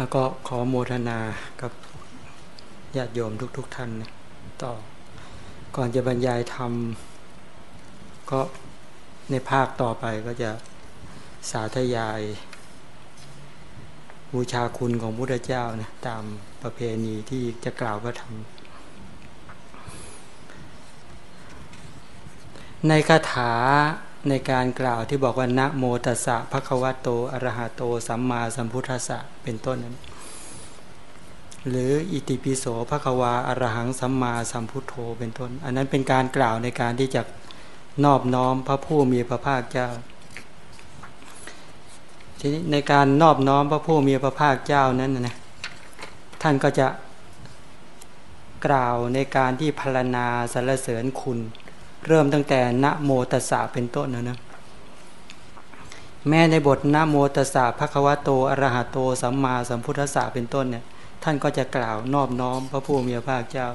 แล้วก็ขอโมทนากับญาติโยมทุกๆทท่านนะต่อ ก่อนจะบรรยายธรรม ก็ในภาคต่อไปก็จะสาธยาย บูชาคุณของพุทธเจ้านะตามประเพณีที่จะกล่าวพระธรรม ในคาถา ในการกล่าวที่บอกว่านะโมตัสสะภะคะวะโตอรหะโต สัมมาสัมพุทธัสสะเป็นต้นนั้น หรืออิติปิโสภะคะวาอรหังสัมมาสัมพุทโธเป็นต้น อันนั้นเป็นการกล่าวในการที่จะนอบน้อมพระผู้มีพระภาคเจ้าทีนี้ในการนอบน้อมพระผู้มีพระภาคเจ้านั้นนะท่านก็จะกล่าวในการที่พรรณนาสรรเสริญคุณ เริ่มตั้งแต่นะโมตัสสะเป็นต้นนะนะแม้ในบทนะโมตัสสะภะควะโตอระหะโตสัมมาสัมพุทธสสะเป็นต้นเนี่ย ท่านก็จะกล่าวนอบน้อมพระผู้มีพระภาคเจ้า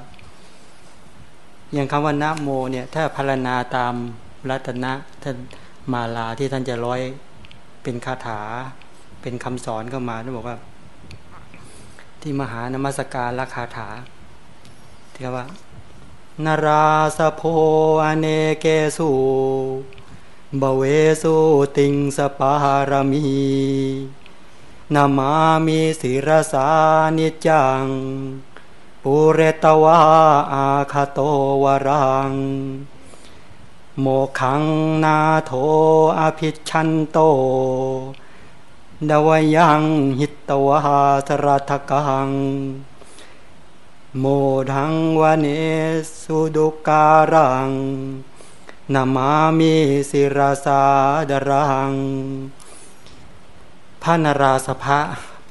อย่างคำว่านะโมเนี่ยถ้าพารณาตามรัตนะท่านมาลาที่ท่านจะร้อยเป็นคาถา เป็นคำสอนเข้ามาท่านบอกว่า ที่มหานมัสการละคาถาที่ว่า นราสโพอเนเกสุบเวสุติงสปารมีนามามีศิรสานิจัง ปุเรตวาอาคาโตวรัง โมขังนาโทอภิชันโต ดวยังหิตวาสรัทกัง โมดังวเนสุดุการังนามามิสิราสาดรังพระนราสภะ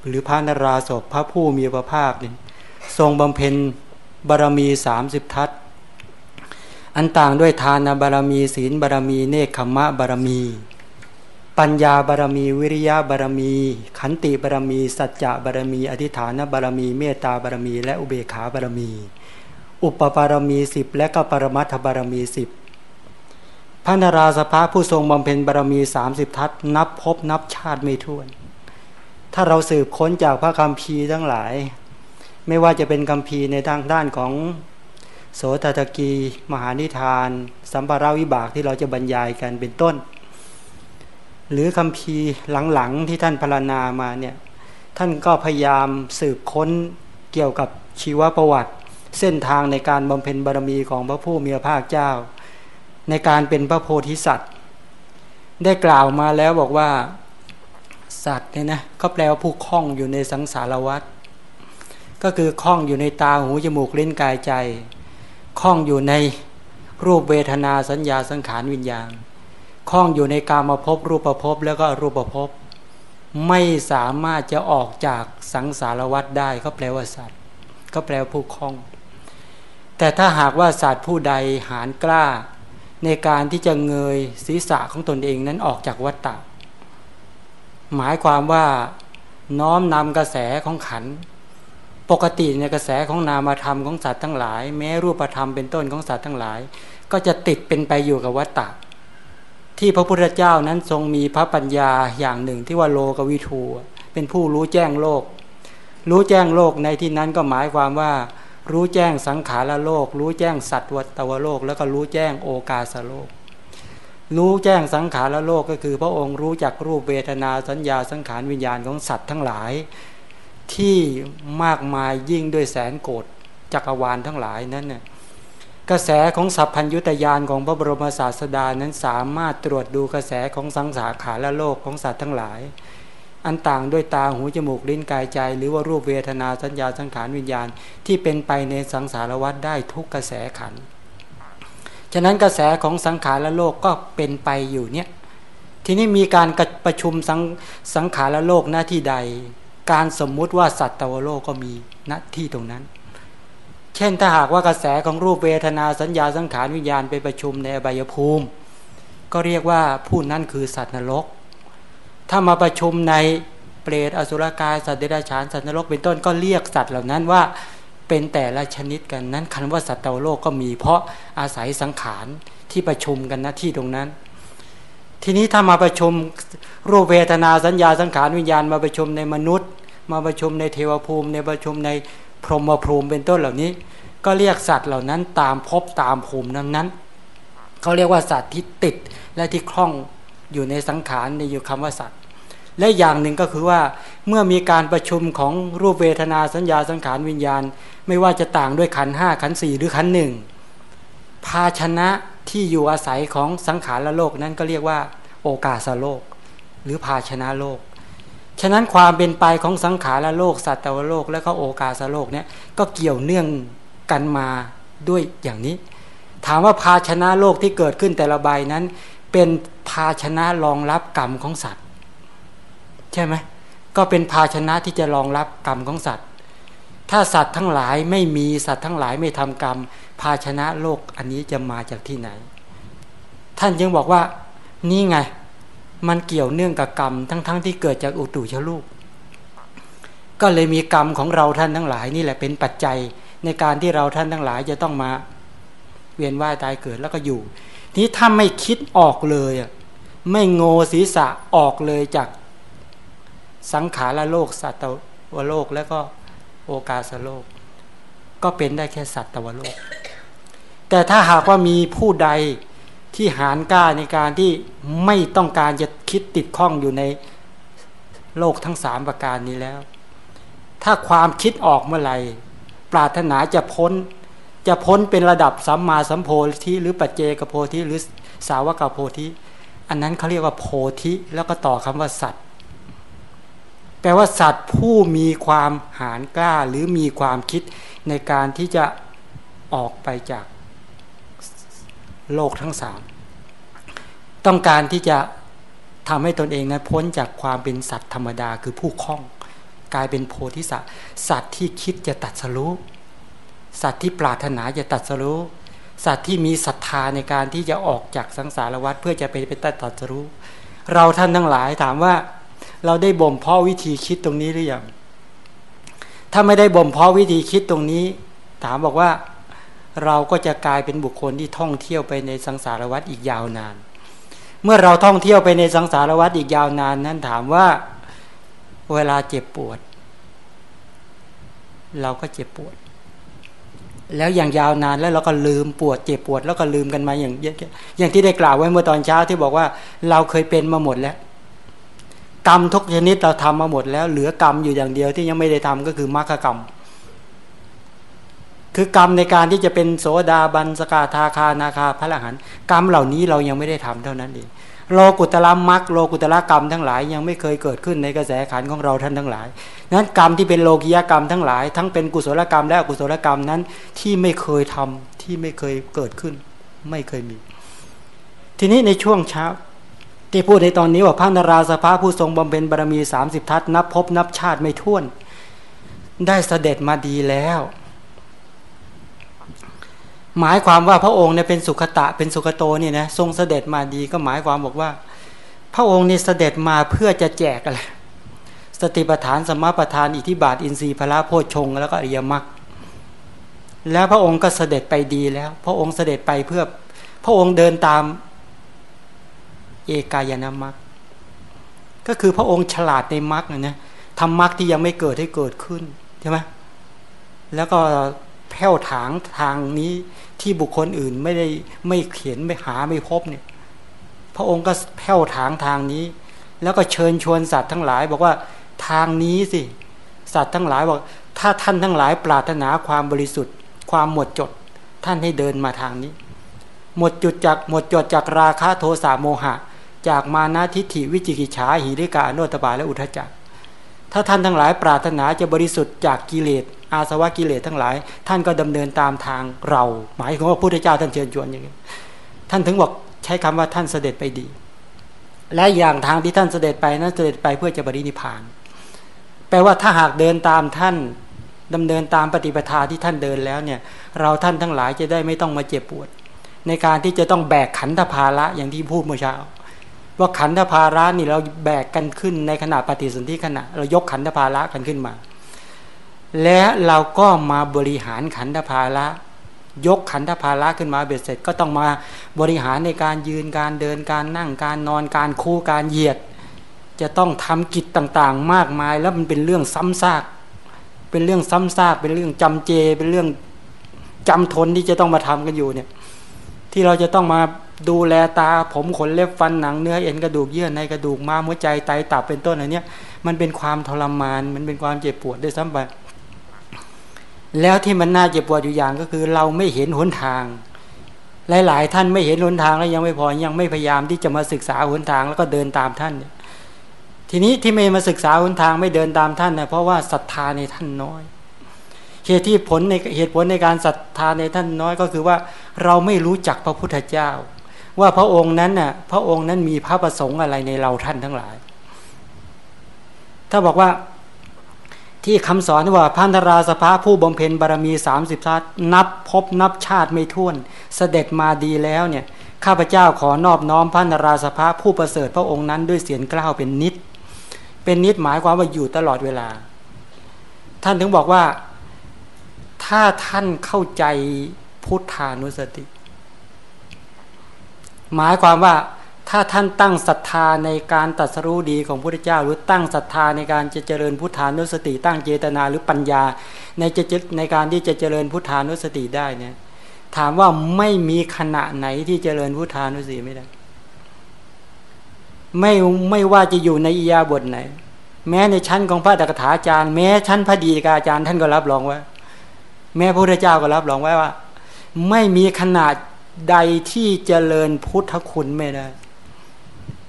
หรือพระนราศพพระผู้มีพระภาคนี่ทรงบำเพ็ญบารมีสามสิบทัศอันต่างด้วยทานบารมีศีลบารมีเนคขมะบารมี ปัญญาบารมีวิริยะบารมี ขันติบารมี สัจจะบารมี อธิฐานบารมี เมตตาบารมี และอุเบกขาบารมี อุปปารมีสิบและก็ปรมัตถบารมีสิบพระนราสภาผู้ทรงบำเพ็ญบารมีสามสิบทัศนับพบนับชาติไม่ถ้วน ถ้าเราสืบค้นจากพระคัมภีร์ทั้งหลาย ไม่ว่าจะเป็นคัมภีร์ในทางด้านของโสตตะกี มหานิทาน สัมปาราวิบากที่เราจะบรรยายกันเป็นต้น หรือคำพีหลังๆที่ท่านพรรณนามาเนี่ยท่านก็พยายามสืบค้นเกี่ยวกับชีวประวัติ เส้นทางในการบำเพ็ญบารมีของพระผู้มีพระภาคเจ้า ในการเป็นพระโพธิสัตว์ ได้กล่าวมาแล้วบอกว่าสัตว์เนี่ยนะก็แปลว่าผู้คล้องอยู่ในสังสารวัฏก็คือคล้องอยู่ในตาหูจมูกเล่นกายใจคล้องอยู่ในรูปเวทนาสัญญาสังขารวิญญาณ คล้องอยู่ในกามาพบรูปภพแล้วก็รูปภพไม่สามารถจะออกจากสังสารวัฏได้ก็แปลว่าสัตว์ ก็แปลว่าผู้คล้อง แต่ถ้าหากว่าสัตว์ผู้ใดหานกล้า ในการที่จะเงยศีรษะของตนเองนั้นออกจากวัฏฏะหมายความว่าน้อมนำกระแสของขัน ปกติในกระแสของนามธรรมของสัตว์ทั้งหลาย แม้รูปธรรมเป็นต้นของสัตว์ทั้งหลาย ก็จะติดเป็นไปอยู่กับวัฏฏะ ที่พระพุทธเจ้านั้นทรงมีพระปัญญาอย่างหนึ่งที่ว่าโลกวิทูเป็นผู้รู้แจ้งโลก รู้แจ้งโลกในที่นั้นก็หมายความว่า รู้แจ้งสังขารโลก รู้แจ้งสัตว์วัตวโลก แล้วก็รู้แจ้งโอกาสโลก รู้แจ้งสังขารโลกก็คือ พระองค์รู้จักรูปเวทนาสัญญาสังขารวิญญาณของสัตว์ทั้งหลาย ที่มากมายยิ่งด้วยแสนโกดจักรวาลทั้งหลายนั้นเนี่ย กระแสของสัพพัญยุตยานของพระบรมศาสดานั้นสามารถตรวจดูกระแสของสังสารขาและโลกของสัตว์ทั้งหลาย อันต่างด้วยตาหูจมูกลิ้นกายใจ หรือว่ารูปเวทนาสัญญาสังขารวิญญาณ ที่เป็นไปในสังสารวัฏได้ทุกกระแสขันฉะนั้นกระแสของสังขารและโลกก็เป็นไปอยู่เนี่ยทีนี้มีการประชุมสังสังขารและโลกหน้าที่ใด การสมมุติว่าสัตว์ตวโลกก็มีหน้าที่ตรงนั้น เช่นถ้าหากว่ากระแสของรูปเวทนาสัญญาสังขารวิญญาณไปประชุมในอบายภูมิ ก็เรียกว่าผู้นั้นคือสัตว์นรก ถ้ามาประชุมในเปรตอสุรกายสัตว์เดรัจฉานสัตว์นรกเป็นต้นก็เรียกสัตว์เหล่านั้นว่าเป็นแต่ละชนิดกันนั้นคันว่าสัตว์โลกก็มีเพราะอาศัยสังขารที่ประชุมกันนะที่ตรงนั้น ทีนี้ถ้ามาประชุมรูปเวทนาสัญญาสังขารวิญญาณมาประชุมในมนุษย์ มาประชุมในเทวภูมิ ในประชุมใน พรหมภูมิเป็นต้นเหล่านี้ ก็เรียกสัตว์เหล่านั้นตามพบตามภูมินั้นนั้นเขาเรียกว่าสัตว์ที่ติดและที่คล่องอยู่ในสังขารในอยู่คำว่าสัตว์ และอย่างหนึ่งก็คือว่าเมื่อมีการประชุมของรูปเวทนาสัญญาสังขารวิญญาณ ไม่ว่าจะต่างด้วยขันห้าขันสี่หรือขันหนึ่งภาชนะที่อยู่อาศัยของสังขารละโลกนั้นก็เรียกว่า โอกาสโลก หรือภาชนะโลก ฉะนั้นความเป็นไปของสังขารละโลกสัตวโลก และก็โอกาสโลกเนี่ยก็เกี่ยวเนื่องกันมาด้วยอย่างนี้ ถามว่าภาชนะโลกที่เกิดขึ้นแต่ละใบนั้น เป็นภาชนะรองรับกรรมของสัตว์ ใช่ไหมก็เป็นภาชนะที่จะรองรับกรรมของสัตว์ ถ้าสัตว์ทั้งหลายไม่มีสัตว์ทั้งหลายไม่ทำกรรม ภาชนะโลกอันนี้จะมาจากที่ไหน ท่านยังบอกว่านี่ไง มันเกี่ยวเนื่องกับกรรม ทั้งๆทที่เกิดจากอุตุชลูก ก็เลยมีกรรมของเราท่านทั้งหลาย นี่แหละเป็นปัจจัยในการที่เราท่านทั้งหลายจะต้องมา เวียนว่ายตายเกิดแล้วก็อยู่ นี้ถ้าไม่คิดออกเลยอะไม่โงศีรษะออกเลยจากสังขารโลกสัตวโลกแล้วก็โอกาสโลก ก็เป็นได้แค่สัตวโลก แต่ถ้าหากว่ามีผู้ใด ที่หานกล้าในการที่ไม่ต้องการจะคิดติดข้องอยู่ในโลกทั้งสามประการนี้แล้ว ถ้าความคิดออกเมื่อไหร่ ปรารถนาจะพ้น จะพ้นเป็นระดับสัมมาสัมโพธิหรือปัจเจกโพธิหรือสาวกโพธิ อันนั้นเขาเรียกว่าโพธิแล้วก็ต่อคำว่าสัตว์ แปลว่าสัตว์ผู้มีความหานกล้าหรือมีความคิดในการที่จะออกไปจาก โลกทั้งสามต้องการที่จะทำให้ตนเองนะพ้นจากความเป็นสัตว์ธรรมดาคือผู้คล้อง กลายเป็นโพธิสัตว์สัตว์ที่คิดจะตัดสรู้สัตว์ที่ปรารถนาจะตัดสรู้สัตว์ที่มีศรัทธาในการที่จะออกจากสังสารวัฏเพื่อจะไปเป็นตัดสรู้ เราท่านทั้งหลายถามว่าเราได้บ่มเพาะวิธีคิดตรงนี้หรือยังถ้าไม่ได้บ่มเพาะวิธีคิดตรงนี้ ถามบอกว่า เราก็จะกลายเป็นบุคคลที่ท่องเที่ยวไปในสังสารวัฏอีกยาวนาน เมื่อเราท่องเที่ยวไปในสังสารวัฏอีกยาวนานนั้นถามว่าเวลาเจ็บปวด เราก็เจ็บปวด แล้วอย่างยาวนานแล้วเราก็ลืมปวด เจ็บปวด แล้วก็ลืมกันมาอย่างอย่างที่ได้กล่าวไว้เมื่อตอนเช้าที่บอกว่า เราเคยเป็นมาหมดแล้วกรรมทุกชนิดเราทำมาหมดแล้ว เหลือกรรมอยู่อย่างเดียวที่ยังไม่ได้ทำก็คือมรรคกรรม คือกรรมในการที่จะเป็นโสดาบันสกาทาคานาคาพระละหันกรรมเหล่านี้เรายังไม่ได้ทำเท่านั้นเองโลกุตละมักโลกุตละกรรมทั้งหลายยังไม่เคยเกิดขึ้นในกระแสขันของเราท่านทั้งหลายนั้นกรรมที่เป็นโลกิยกรรมทั้งหลาย ทั้งเป็นกุศลกรรมและอกุศลกรรมนั้นที่ไม่เคยทำที่ไม่เคยเกิดขึ้น ไม่เคยมี ทีนี้ในช่วงเช้าที่พูดในตอนนี้ว่าพระนราสภาผู้ทรงบำเพ็ญบารมีสามสิบทัศนับพบนับชาติไม่ท้วน ได้เสด็จมาดีแล้ว หมายความว่าพระองค์เนี่ยเป็นสุขตะเป็นสุขโตเนี่ยนะทรงเสด็จมาดีก็หมายความบอกว่า พระองค์เนี่ยเสด็จมาเพื่อจะแจกอะไรสติปัฏฐานสมปัฏฐานอิทิบาทอินทรีย์พระโพชงแล้วก็อริยมรรคแล้วพระองค์ก็เสด็จไปดีแล้ว พระองค์เสด็จไปเพื่อ พระองค์เดินตาม เอกายนามรรคก็คือพระองค์ฉลาดในมรรคนะทำมรรคที่ยังไม่เกิดให้เกิดขึ้นใช่ไหมแล้วก็ แผ่วถางทางนี้ที่บุคคลอื่นไม่ได้ไม่เขียนไม่หาไม่พบเนี่ย พระองค์ก็แผ่วถางทางนี้ แล้วก็เชิญชวนสัตว์ทั้งหลาย บอกว่าทางนี้สิ สัตว์ทั้งหลายบอก ถ้าท่านทั้งหลายปรารถนาความบริสุทธิ์ ความหมดจด ท่านให้เดินมาทางนี้ หมดจุดจากหมดจดจากราคะโทสะโมหะ จากมานาทิฏฐิวิจิกิจฉาหิริกาโนตบาและอุทจักถ้าท่านทั้งหลายปรารถนาจะบริสุทธิ์จากกิเลส อาสวะกิเลสทั้งหลาย ท่านก็ดำเนินตามทางเรา หมายถึงว่าพระพุทธเจ้าท่านเชิญชวนอย่างนี้ท่านถึงบอกใช้คำว่าท่านเสด็จไปดี และอย่างทางที่ท่านเสด็จไปนั้นเสด็จไปเพื่อจะบริณิพาน แปลว่าถ้าหากเดินตามท่านดำเนินตามปฏิปทาที่ท่านเดินแล้วเนี่ย เราท่านทั้งหลายจะได้ไม่ต้องมาเจ็บปวด ในการที่จะต้องแบกขันธภาระอย่างที่พูดเมื่อเช้าว่าขันธภาระนี่เราแบกกันขึ้นในขณะปฏิสนธิขณะ เรายกขันธภาระกันขึ้นมา และเราก็มาบริหารขันธภาระยกขันธภาระขึ้นมาเบ็ดเสร็จ ก็ต้องมาบริหารในการยืนการเดินการนั่งการนอนการคู่การเหยียด จะต้องทำกิจต่างๆ มากมายแล้วมันเป็นเรื่องซ้ำซาก เป็นเรื่องซ้ำซากเป็นเรื่องจำเจ เป็นเรื่องจำทนที่จะต้องมาทำกันอยู่เนี่ย ที่เราจะต้องมาดูแลตาผมขนเล็บฟันหนังเนื้อเอ็นกระดูกเยื่อในกระดูกม้ามหัวใจไตตับเป็นต้นอะไรเนี้ยมันเป็นความทรมานมันเป็นความเจ็บปวดด้วยซ้ำไป แล้วที่มันน่าเจ็บปวดอยู่อย่างก็คือ เราไม่เห็นหนทาง หลาย ๆ ท่านไม่เห็นหนทางแล้วยังไม่พอยังไม่พยายามที่จะมาศึกษาหนทางแล้วก็เดินตามท่านเนี่ยทีนี้ที่ไม่มาศึกษาหนทางไม่เดินตามท่านเนี่ยเพราะว่าศรัทธาในท่านน้อยเหตุที่ผลในเหตุผลในการศรัทธาในท่านน้อยก็คือว่าเราไม่รู้จักพระพุทธเจ้า ว่าพระองค์นั้นน่ะพระองค์นั้นมีพระประสงค์อะไรในเราท่านทั้งหลาย ถ้าบอกว่า ที่คำสอนว่าพันธราสภาผู้บำเพ็ญบารมีสามสิบชาตินับพบนับชาติไม่ท้วน เสด็จมาดีแล้วเนี่ยข้าพเจ้าขอนอบน้อมพันธราสภาผู้ประเสริฐพระองค์นั้นด้วยเสียงกล้าวเป็นนิด เป็นนิดหมายความว่าอยู่ตลอดเวลา ท่านถึงบอกว่าถ้าท่านเข้าใจพุทธานุสติ หมายความว่า ถ้าท่านตั้งศรัทธาในการตัดสรู้ดีของพระพุทธเจ้า หรือตั้งศรัทธาในการจะเจริญพุทธานุสติ ตั้งเจตนาหรือปัญญา ในจะในการที่จะเจริญพุทธานุสติได้เนี่ยถามว่าไม่มีขณะไหนที่เจริญพุทธานุสติไม่ได้ ไม่ไม่ว่าจะอยู่ในอียาบทไหน แม้ในชั้นของพระตถาจารย์ แม้ชั้นพระดีกาจารย์ท่านก็รับรองว่า แม้พระพุทธเจ้าก็รับรองไว้ว่า ไม่มีขนาดใดที่เจริญพุทธคุณไม่ได้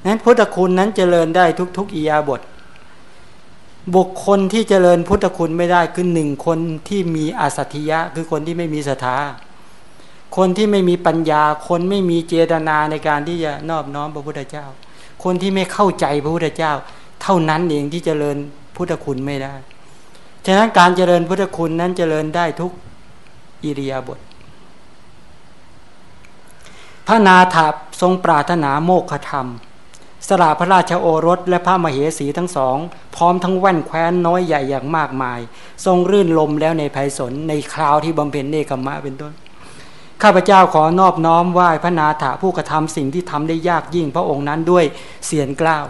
นั้นพุทธคุณนั้นเจริญได้ทุก ๆอียาบท บุคคลที่เจริญพุทธคุณไม่ได้คือหนึ่งคนที่มีอาสัตยะ คือคนที่ไม่มีศรัทธาคนที่ไม่มีปัญญา คนไม่มีเจตนาในการที่จะนอบน้อมพระพุทธเจ้า คนที่ไม่เข้าใจพระพุทธเจ้า เท่านั้นเองที่เจริญพุทธคุณไม่ได้ ฉะนั้นการเจริญพุทธคุณนั้นเจริญได้ทุกอิริยาบถพระนาถาทรงปรารถนาโมกขธรรม สละพระราชโอรสและพระมเหสีทั้งสอง พร้อมทั้งแว่นแคว้นน้อยใหญ่อย่างมากมาย ทรงรื่นลมแล้วในภัยสนในคราวที่บำเพ็ญเนกขมะเป็นต้น ข้าพเจ้าขอนอบน้อมไหว้พระนาถาผู้กระทำสิ่งที่ทำได้ยากยิ่งพระองค์นั้นด้วยเสียงกล้าว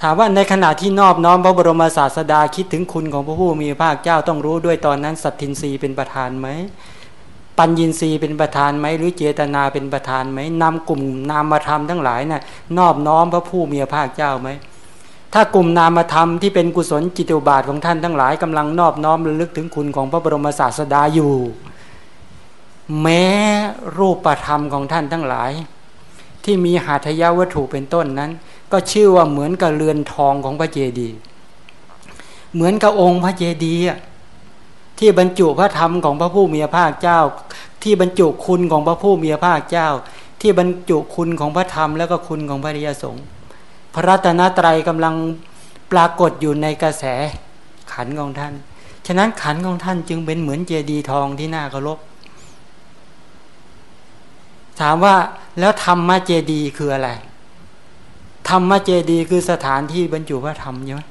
ถามว่าในขณะที่นอบน้อมพระบรมศาสดาคิดถึงคุณของพระผู้มีพระภาคเจ้าต้องรู้ด้วยตอนนั้นสัตทินรีเป็นประธานไหม ปัญญินรีเป็นประธานไหมหรือเจตนาเป็นประธานไหมนำกลุ่มนามธรรมทั้งหลายนะ่ะนอบน้อมพระผู้มีพระภาคเจ้าไหมถ้ากลุ่มนามธรรมที่เป็นกุศลจิตุบาทของท่านทั้งหลายกำลังนอบน้อมระลึกถึงคุณของพระบรมศาสดาอยู่ แม้รูปธรรมของท่านทั้งหลาย ที่มีหาทยาวัตถุเป็นต้นนั้น ก็ชื่อว่าเหมือนกับเรือนทองของพระเจดีย์เหมือนกับองค์พระเจดีย์ ที่บรรจุพระธรรมของพระผู้มีพระภาคเจ้า ที่บรรจุคุณของพระผู้มีพระภาคเจ้า ที่บรรจุคุณของพระธรรมแล้วก็คุณของพระริยสงฆ์พระรัตนตรัยกำลังปรากฏอยู่ในกระแสขันของท่าน ฉะนั้นขันของท่านจึงเป็นเหมือนเจดีย์ทองที่น่าเคารพถามว่าแล้วธรรมะเจดีย์คืออะไรธรรมเจดีคือสถานที่บรรจุพระธรรมใช่ไหม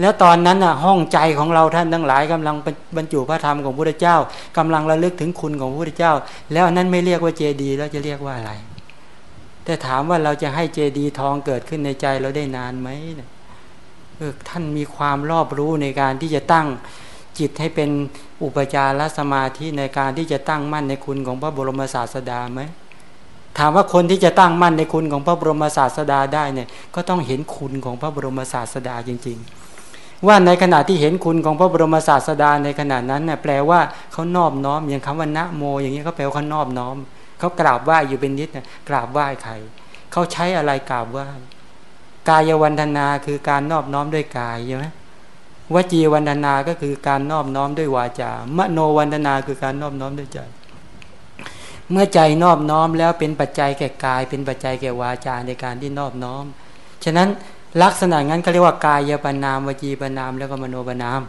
แล้วตอนนั้นน่ะห้องใจของเราท่านทั้งหลายกำลังบรรจุพระธรรมของพระพุทธเจ้ากำลังระลึกถึงคุณของพระพุทธเจ้า แล้วนั้นไม่เรียกว่าเจดีแล้วจะเรียกว่าอะไร แต่ถามว่าเราจะให้เจดีทองเกิดขึ้นในใจเราได้นานไหมเออท่านมีความรอบรู้ในการที่จะตั้งจิตให้เป็นอุปจารสมาธิในการที่จะตั้งมั่นในคุณของพระบรมศาสดาไหมถามว่าคนที่จะตั้งมั่นในคุณของพระบรมศาสดาได้เนี่ยก็ต้องเห็นคุณของพระบรมศาสดาจริง ๆ ว่าในขณะที่เห็นคุณของพระบรมศาสดาในขณะนั้นเนี่ยแปลว่าเขานอบน้อมอย่างคำว่านะโม อย่างนี้เขาแปลว่าเขานอบน้อมเขากราบไหว้อยู่เป็นนิดนะกราบไหว้ใครเขาใช้อะไรกราบไหว้กายวันธนาคือการนอบน้อมด้วยกายใช่ไหมวจีวันธนาก็คือการนอบน้อมด้วยวาจามโนวันธนาคือการนอบน้อมด้วยใจ เมื่อใจนอบน้อมแล้วเป็นปัจจัยแก่กาย เป็นปัจจัยแก่วาจาในการที่นอบน้อม ฉะนั้น ลักษณะงั้นเขาเรียกว่ากายปนามวจีปนาม แล้วก็มโนปนาม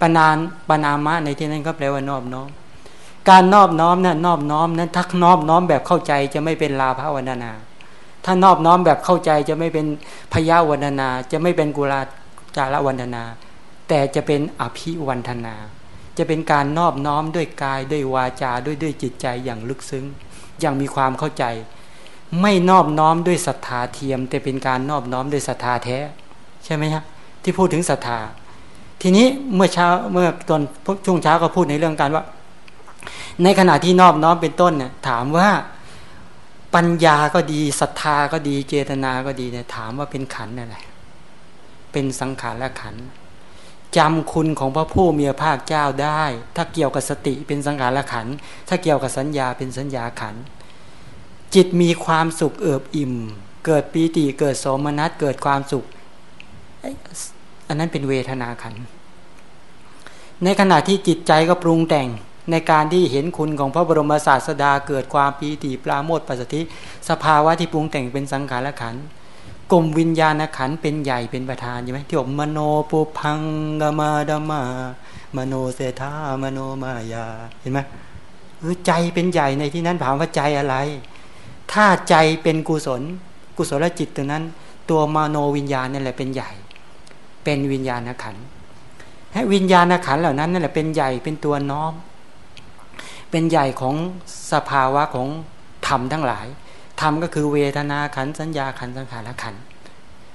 ปนานปนามะในที่นั้นก็แปลว่านอบน้อม การนอบน้อมนั้นนอบน้อมนั้นถ้านอบน้อมแบบเข้าใจจะไม่เป็นลาภาวนานา ถ้านอบน้อมแบบเข้าใจจะไม่เป็นพยาวันนา จะไม่เป็นกุลาจารวันนา แต่จะเป็นอภิวันธนา จะเป็นการนอบน้อมด้วยกายด้วยวาจาด้วยด้วยจิตใจอย่างลึกซึ้ง อย่างมีความเข้าใจ ไม่นอบน้อมด้วยศรัทธาเทียม แต่เป็นการนอบน้อมด้วยศรัทธาแท้ ใช่ไหมครับที่พูดถึงศรัทธา ทีนี้เมื่อเช้าเมื่อตอนช่วงเช้าก็พูดในเรื่องการว่า ในขณะที่นอบน้อมเป็นต้นเนี่ยถามว่าปัญญาก็ดีศรัทธาก็ดีเจตนาก็ดีเนี่ยถามว่าเป็นขันอะไรเป็นสังขารและขันจำคุณของพระผู้มีพระภาคเจ้าได้ ถ้าเกี่ยวกับสติเป็นสังขารและขันถ้าเกี่ยวกับสัญญาเป็นสัญญาขัน จิตมีความสุขเอิบอิ่ม เกิดปีติเกิดโสมนัสเกิดความสุข อันนั้นเป็นเวทนาขัน ในขณะที่จิตใจก็ปรุงแต่งในการที่เห็นคุณของพระบรมศาสดาเกิดความปีติปราโมทปัสสติสภาวะที่ปรุงแต่งเป็นสังขารขันกลมวิญญาณขันเป็นใหญ่เป็นประธานใช่ไหมที่บอกมโนปุพังกมาดมามโนเสธามโนมายาเห็นไหมเออใจเป็นใหญ่ในที่นั้นถามว่าใจอะไร ถ้าใจเป็นกุศล กุศลจิตตรงนั้น ตัวมโนวิญญาณนั่นแหละเป็นใหญ่ เป็นวิญญาณขันให้วิญญาณขันเหล่านั้นนั่นแหละเป็นใหญ่เป็นตัวน้อม เป็นใหญ่ของสภาวะของธรรมทั้งหลายธรรมก็คือเวทนาขันสัญญาขันสังขารขัน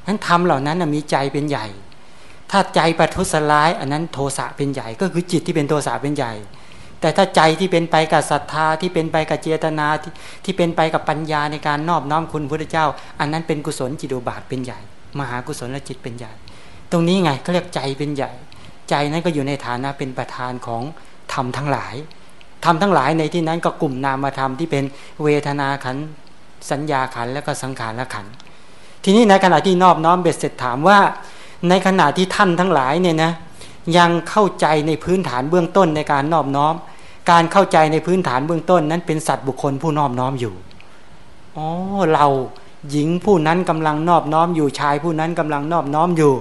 นั้นธรรมเหล่านั้นมีใจเป็นใหญ่ ถ้าใจปัทุสร้าย อันนั้นโทสะเป็นใหญ่ ก็คือจิตที่เป็นโทสะเป็นใหญ่ แต่ถ้าใจที่เป็นไปกับศรัทธาที่เป็นไปกับเจตนาที่ที่เป็นไปกับปัญญาในการนอบน้อมคุณพระเจ้า อันนั้นเป็นกุศลจิตุบาทเป็นใหญ่ มหากุศลและจิตเป็นใหญ่ ตรงนี้ไงเขาเรียกใจเป็นใหญ่ ใจนั้นก็อยู่ในฐานะเป็นประธานของธรรมทั้งหลายทำทั้งหลายในที่นั้นก็กลุ่มนามธรรมที่เป็นเวทนาขันสัญญาขันแล้วก็สังขารละขันทีนี้ในขณะที่นอบน้อมเบ็ดเสร็จถามว่า ในขณะที่ท่านทั้งหลายเนี่ยนะ ยังเข้าใจในพื้นฐานเบื้องต้นในการนอบน้อม การเข้าใจในพื้นฐานเบื้องต้น นั้นเป็นสัตว์บุคคลผู้นอบน้อมอยู่อ๋อเราหญิงผู้นั้นกำลังนอบน้อมอยู่ชายผู้นั้นกำลังนอบน้อมอยู่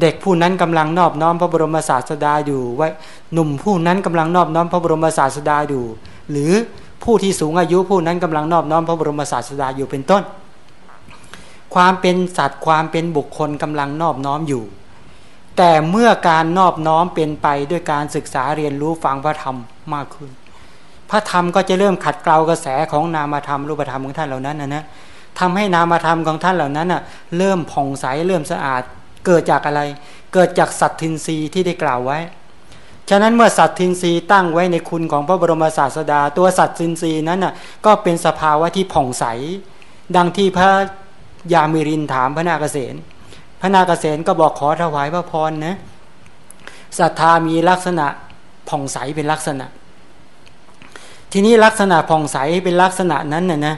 เด็กผู้นั้นกำลังนอบน้อมพระบรมศาสดาอยู่ไว้หนุ่มผู้นั้นกำลังนอบน้อมพระบรมศาสดาอยู่ หรือผู้ที่สูงอายุผู้นั้นกำลังนอบน้อมพระบรมศาสดาอยู่เป็นต้น ความเป็นสัตว์ความเป็นบุคคลกำลังนอบน้อมอยู่ แต่เมื่อการนอบน้อมเป็นไปด้วยการศึกษาเรียนรู้ฟังพระธรรมมากขึ้น พระธรรมก็จะเริ่มขัดเกลากระแสของนามธรรมรูปธรรมของท่านเหล่านั้นนะนะทำให้นามธรรมของท่านเหล่านั้นอะเริ่มผ่องใสเริ่มสะอาดเกิดจากอะไร เกิดจากสัตทินรีที่ได้กล่าวไว้ ฉะนั้นเมื่อสัตทินรีตั้งไว้ในคุณของพระบรมศาสดา ตัวสัตทินรีนั้นน่ะก็เป็นสภาวะที่ผ่องใส ดังที่พระยามิรินถามพระนาคเษน พระนาคเษนก็บอกขอถวายพระพรนะศรัทธามีลักษณะผ่องใสเป็นลักษณะ ทีนี้ลักษณะผ่องใสเป็นลักษณะนั้นน่ะนะ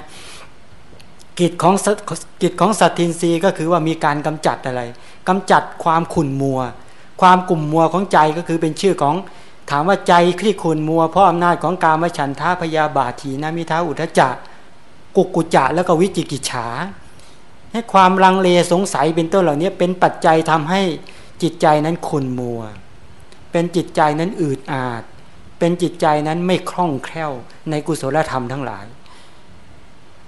กิจของกิจของสัตทินรีก็คือว่ามีการกำจัดอะไรกำจัดความขุ่นมัว ความกลุ่มมัวของใจก็คือเป็นชื่อของถามว่าใจคลี่ขุ่นมัวเพราะอำนาจของกามฉันทาพยาบาทีนามิท้าอุทจักกุกุจะแล้วก็วิจิกิจฉา ให้ความลังเลสงสัยเป็นต้นเหล่านี้เป็นปัจจัยทำให้จิตใจนั้นขุ่นมัว เป็นจิตใจนั้นอืดอาด เป็นจิตใจนั้นไม่คล่องแคล่วในกุศลธรรมทั้งหลาย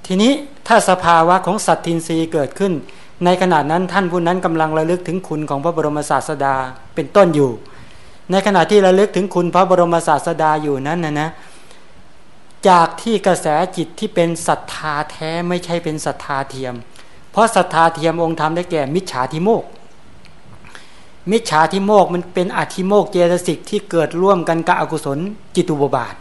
ทีนี้ถ้าสภาวะของสัตทินรีเกิดขึ้น ในขณะนั้นท่านผู้นั้นกำลังระลึกถึงคุณของพระบรมศาสดาเป็นต้นอยู่ ในขณะที่ระลึกถึงคุณพระบรมศาสดาอยู่นั้นนะนะจากที่กระแสจิตที่เป็นศรัทธาแท้ไม่ใช่เป็นศรัทธาเทียม เพราะศรัทธาเทียมองค์ธรรมได้แก่ มิจฉาทิโมก มิจฉาทิโมกมันเป็นอธิโมกเจตสิกที่เกิดร่วมกันกับอกุศลจิตุบบาท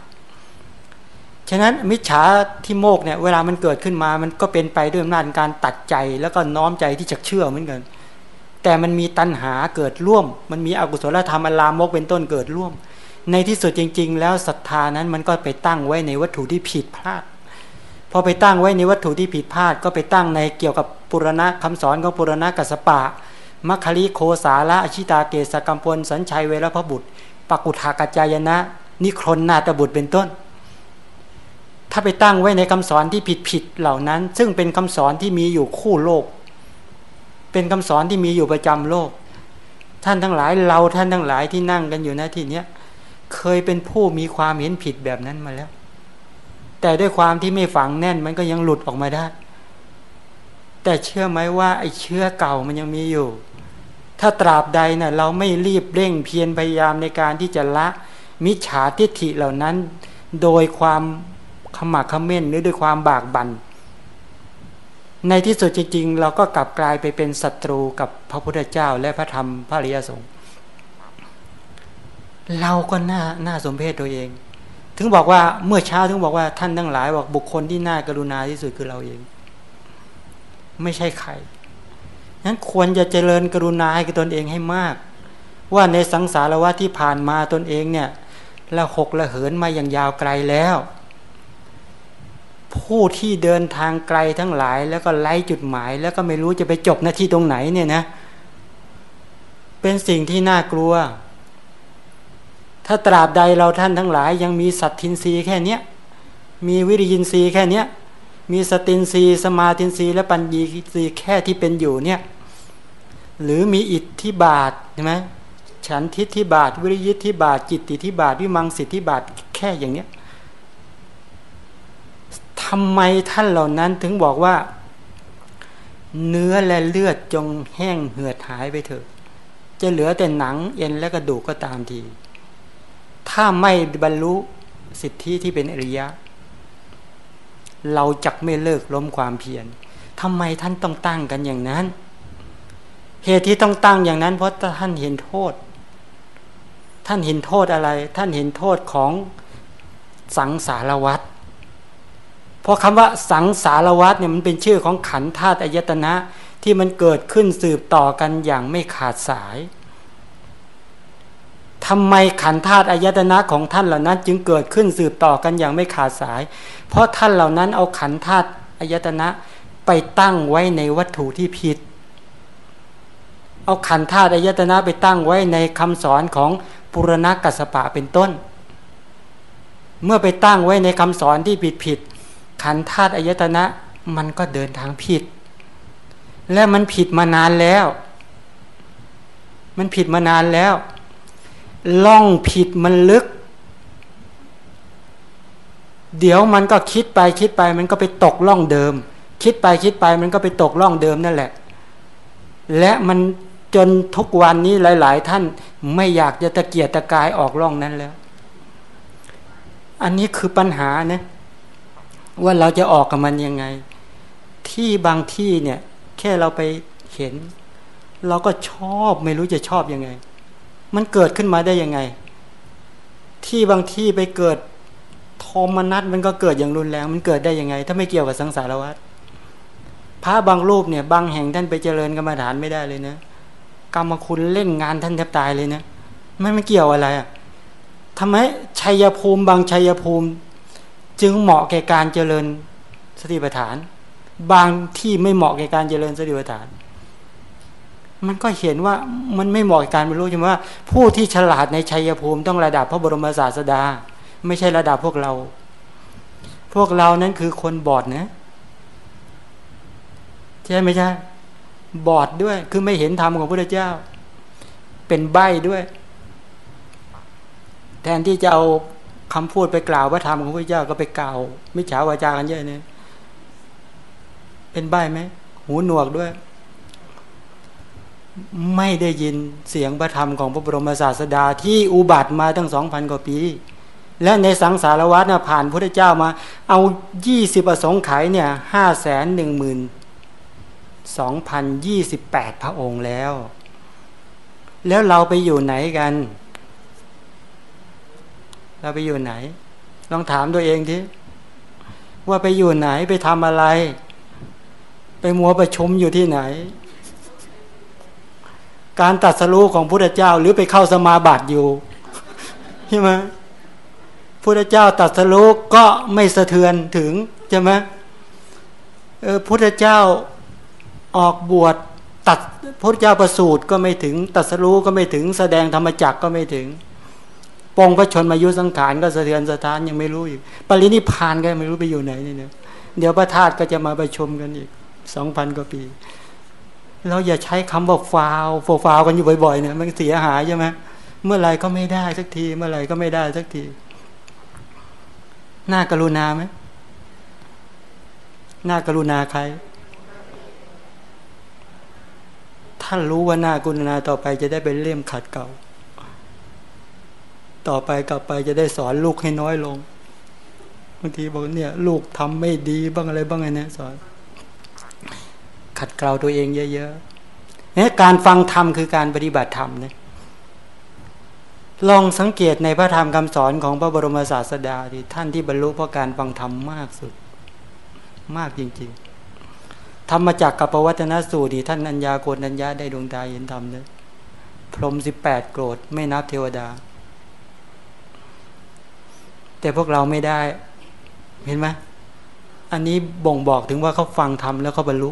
ฉะนั้นมิจฉาที่โมกเนี่ยเวลามันเกิดขึ้นมามันก็เป็นไปด้วยอำนาจการตัดใจแล้วก็น้อมใจที่จะเชื่อเหมือนกัน แต่มันมีตัณหาเกิดร่วม มันมีอกุศลธรรมอลามกเป็นต้นเกิดร่วม ในที่สุดจริง ๆ แล้วศรัทธานั้นมันก็ไปตั้งไว้ในวัตถุที่ผิดพลาด พอไปตั้งไว้ในวัตถุที่ผิดพลาด ก็ไปตั้งในเกี่ยวกับปุรณะคำสอนของปุรณะกัสปะมัคคลิโคสาละอชิตาเกสกัมพลสัญชัยเวรพบุตรปักุถากัจายนะ นิครนนาตบุตรเป็นต้น ถ้าไปตั้งไว้ในคำสอนที่ผิดผิดเหล่านั้น ซึ่งเป็นคำสอนที่มีอยู่คู่โลก เป็นคำสอนที่มีอยู่ประจำโลก ท่านทั้งหลายเราท่านทั้งหลายที่นั่งกันอยู่นะที่เนี้ยเคยเป็นผู้มีความเห็นผิดแบบนั้นมาแล้ว แต่ด้วยความที่ไม่ฝังแน่นมันก็ยังหลุดออกมาได้ แต่เชื่อไหมว่าไอ้เชื้อเก่ามันยังมีอยู่ ถ้าตราบใดนะ่ะเราไม่รีบเร่งเพียรพยายามในการที่จะละมิจฉาทิฏฐิเหล่านั้น โดยความขมักขม้นหรือด้วยความบากบัน่นในที่สุดจริงๆ เราก็กลับกลายไปเป็นศัตรูกับพระพุทธเจ้าและพระธรรมพระริยสงฆ์เราก็น่าน่าสมเพชตัวเอง ถึงบอกว่าเมื่อเช้าถึงบอกว่าท่านทั้งหลายบอกบุคคลที่น่ากรุณาที่สุดคือเราเอง ไม่ใช่ใครนั้นควรจะเจริญกรุณาให้กับตนเองให้มาก ว่าในสังสารวัฏที่ผ่านมาตนเองเนี่ยละหกละเหินมาอย่างยาวไกลแล้ว ผู้ที่เดินทางไกลทั้งหลาย แล้วก็ไล่จุดหมาย แล้วก็ไม่รู้จะไปจบหน้าที่ตรงไหนเนี่ยนะ เป็นสิ่งที่น่ากลัว ถ้าตราบใดเราท่านทั้งหลาย ยังมีสัตทินรีแค่เนี้ยมีวิริยินรีแค่เนี้ยมีสตินรีสมาตินรีและปัญญีรีแค่ที่เป็นอยู่เนี่ยหรือมีอิทธิบาทใช่ไหมฉันทิฏฐิบาท วิริยิทธิบาท จิตติทิบาท วิมังสิทธิบาทแค่อย่างเนี้ยทำไมท่านเหล่านั้นถึงบอกว่า เนื้อและเลือดจงแห้งเหือดหายไปเถอะ จะเหลือแต่หนังเอ็นและกระดูกก็ตามที ถ้าไม่บรรลุสิทธิที่เป็นอริยะ เราจักไม่เลิกล้มความเพียรทำไมท่านต้องตั้งกันอย่างนั้น เหตุที่ต้องตั้งอย่างนั้น เพราะท่านเห็นโทษ ท่านเห็นโทษอะไร ท่านเห็นโทษของสังสารวัตรเพราะคำว่าสังสารวัตรเนี่ยมันเป็นชื่อของขันธาตุอายตนะที่มันเกิดขึ้นสืบต่อกันอย่างไม่ขาดสาย ทำไมขันธาตุอายตนะของท่านเหล่านั้น จึงเกิดขึ้นสืบต่อกันอย่างไม่ขาดสาย เพราะท่านเหล่านั้นเอาขันธาตุอายตนะไปตั้งไว้ในวัตถุที่ผิด เอาขันธาตุอายตนะไปตั้งไว้ในคำสอนของปุรณกัสปะเป็นต้น เมื่อไปตั้งไว้ในคำสอนที่ผิดผิดขันธาตุอายตนะมันก็เดินทางผิด และมันผิดมานานแล้ว มันผิดมานานแล้ว ล่องผิดมันลึก เดี๋ยวมันก็คิดไปคิดไป มันก็ไปตกล่องเดิม คิดไปคิดไป มันก็ไปตกล่องเดิมนั่นแหละ และมันจนทุกวันนี้หลาย ๆ ท่านไม่อยากจะตะเกียกตะกายออกร่องนั้นแล้ว อันนี้คือปัญหานะว่าเราจะออกกับมันยังไง ที่บางที่เนี่ย แค่เราไปเห็น เราก็ชอบไม่รู้จะชอบยังไง มันเกิดขึ้นมาได้ยังไง ที่บางที่ไปเกิดโทมนัสมันก็เกิดอย่างรุนแรง มันเกิดได้ยังไง ถ้าไม่เกี่ยวกับสังสารวัฏพระบางรูปเนี่ย บางแห่งท่านไปเจริญกรรมฐานไม่ได้เลยนะกรรมคุณเล่นงานท่านแทบตายเลยเนะไม่ไม่เกี่ยวอะไรอะทำไมชัยภูมิบางชัยภูมิ จึงเหมาะแก่การเจริญสติปัฏฐาน บางที่ไม่เหมาะแก่การเจริญสติปัฏฐาน มันก็เห็นว่ามันไม่เหมาะกับการบรรลุใช่ไหมว่า ผู้ที่ฉลาดในชัยภูมิต้องระดับพระบรมศาสดา ไม่ใช่ระดับพวกเรา พวกเรานั้นคือคนบอดนะใช่ไหมใช่บอดด้วย คือไม่เห็นธรรมของพระเจ้า เป็นใบ้ด้วย แทนที่จะเอาคำพูดไปกล่าวว่าธรรมของพระเจ้าก็ไปกล่าวมิจฉาวาจากันเยอะเนี่ยเป็นใบ้ไหมหูหนวกด้วย ไม่ได้ยินเสียงพระธรรมของพระบรมศาสดาที่อุบัติมาตั้งสองพันกว่าปี และในสังสารวัฏนะผ่านพระเจ้ามา เอายี่สิบประสงค์ขายเนี่ยห้าแสนหนึ่งหมื่น2028พระองค์แล้ว แล้วเราไปอยู่ไหนกัน เราไปอยู่ไหน ลองถามตัวเองทีว่าไปอยู่ไหนไปทำอะไร ไปมัวประชุมอยู่ที่ไหน การตัดสรู้ของพุทธเจ้าหรือไปเข้าสมาบัติอยู่ใช่ไหมพุทธเจ้าตัดสรู้ก็ไม่สะเทือนถึงใช่ไหมเออพุทธเจ้าออกบวชตัดพระเจ้าประสูตรก็ไม่ถึง ตัดสรู้ก็ไม่ถึง แสดงธรรมจักก็ไม่ถึงปองพระชนมายุสังขารก็สะเทือนสถานยังไม่รู้อีกปรินิพานก็ไม่รู้ไปอยู่ไหนนี่เนี่ยเดี๋ยวพระธาตุก็จะมาประชุมกันอีกสองพันกว่าปี เราอย่าใช้คำว่าฟาวโฟฟาวกันอยู่บ่อยๆเนี่ยมันเสียหายใช่ไหมเมื่อไรก็ไม่ได้สักที เมื่อไรก็ไม่ได้สักทีน่ากรุณาไหมน่ากรุณาใคร ท่านรู้ว่าหน้ากรุณนาต่อไปจะได้เป็นเล่มขัดเก่า ต่อไปกลับไปจะได้สอนลูกให้น้อยลงบางทีบอกเนี่ย ลูกทำไม่ดีบ้างอะไรบ้างไงเนี่ยสอน ขัดเกลาตัวเองเยอะๆนี่การฟังธรรมคือการปฏิบัติธรรมนะลองสังเกตในพระธรรมคำสอนของพระบรมศาสดาที่ท่านที่บรรลุเพราะการฟังธรรมมากสุด มากจริงๆธรรมจากกับปวัตนสูตรที่ท่านอัญญาโกณัญญาได้ดวงตาเห็นธรรมเนะพรหมสิบแปดโกรธไม่นับเทวดา แต่พวกเราไม่ได้ เห็นไหมอันนี้บ่งบอกถึงว่าเขาฟังธรรมแล้วเขาบรรลุ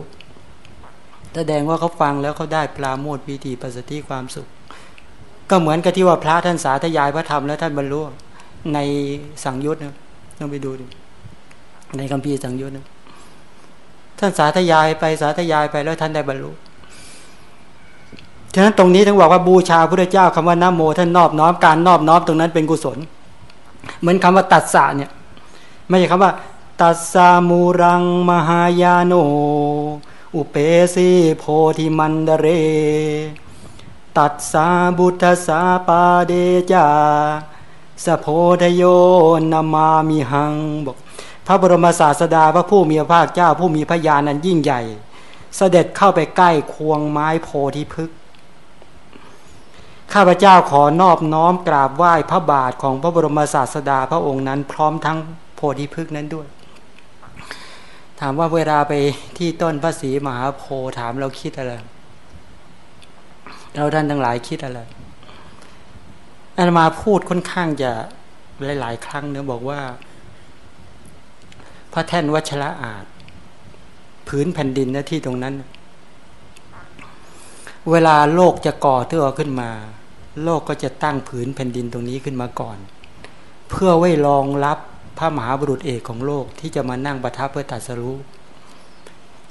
แสดงว่าเขาฟังแล้วเขาได้ปลาโมดปีติปัสสติความสุข ก็เหมือนกับที่ว่าพระท่านสาธยายพระธรรมแล้วท่านบรรลุในสังยุตนะต้องไปดูดิในคัมภีร์สังยุตนะท่านสาธยายไปสาธยายไปแล้วท่านได้บรรลุฉะนั้นตรงนี้ถึงบอกว่าบูชาพระเจ้าคำว่านโมท่านนอบน้อมการนอบน้อมตรงนั้นเป็นกุศล เหมือนคำว่าตัดสะเนี่ยไม่ใช่คำว่า ตัสสามูรังมหายาโน อุเปสีโพธิมันเดเร ตัดสาบุตสาปาเดจาสโพธโยนามามิหังบอกพระบรมศาสดาพระผู้มีพระภาคเจ้าผู้มีพระญาณนันยิ่งใหญ่ เสด็จเข้าไปใกล้ควงไม้โพธิพฤกษข้าพเจ้าขอนอบน้อมกราบไหว้พระบาทของพระบรมศาสดาพระองค์นั้นพร้อมทั้งโพธิพฤกษ์นั้นด้วย ถามว่าเวลาไปที่ต้นพระศรีมหาโพธิ์ถามเราคิดอะไร เราท่านทั้งหลายคิดอะไรอาตมาพูดค่อนข้างจะหลาย ๆ ครั้งเนื้อบอกว่า พระแท่นวัชระอาจผืนแผ่นดินนะที่ตรงนั้น เวลาโลกจะก่อตัวขึ้นมา โลกก็จะตั้งผืนแผ่นดินตรงนี้ขึ้นมาก่อน เพื่อไว้รองรับ พระมหาบุรุษเอกของโลกที่จะมานั่งประทับเพื่อตัดสรู้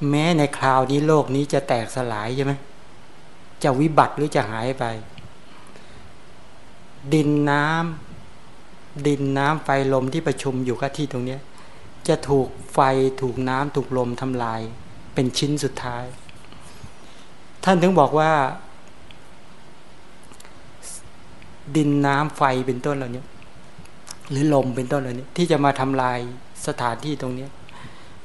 แม้ในคราวนี้โลกนี้จะแตกสลายใช่ไหมจะวิบัติหรือจะหายไป ดินน้ำดินน้ำไฟลมที่ประชุมอยู่กับที่ตรงนี้จะถูกไฟถูกน้ำถูกลมทำลาย เป็นชิ้นสุดท้าย ท่านถึงบอกว่า ดินน้ำไฟเป็นต้นเหล่านี้ หรือลมเป็นต้นเหล่านี้ที่จะมาทำลายสถานที่ตรงนี้